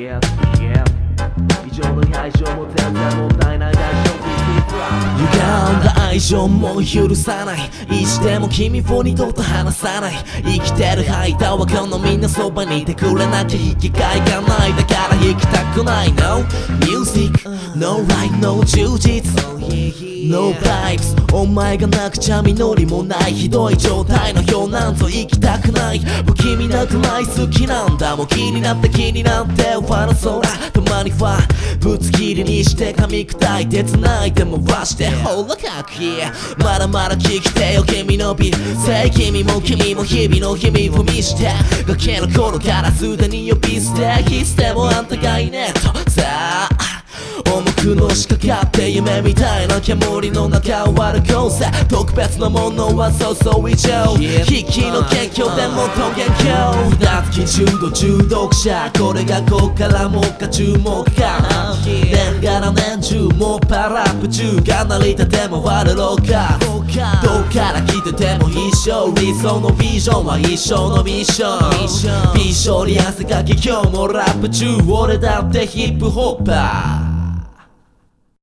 Yeah 異常に愛情も全然問題ない大丈夫。歪んだ愛情も許さない。いつでも君を二度と離さない。生きてる間はこのみんなそばにいてくれなきゃ生きがいがない。生きたくない No music? No life No 充実 No vibes? お前がなくちゃ実りもない。ひどい状態の表なんぞ生きたくない。不気味なくらい好きなんだ。もう気になって気になってファの空。たまにファぶつ切りにして噛み砕いて繋いで回して。ほらかっこいいまだまだ聞きてよ君の美声。君も君も日々の日々を見して。ガキの頃からすでに呼び捨ていつでもあんたがいねえ。とさあ重くのしかかって夢みたいな煙の中を歩こうぜ。特別なものはそうそう以上。筆記の研究でもと元凶二月中度中毒者。これがこっからもっか注目か。年がら年中もっぱらプ中が成り立て回るろうか。どっから来てても一緒理想のビジョンは一生のミッション。美少に汗かき今日もラップ中俺だってヒップホッパー。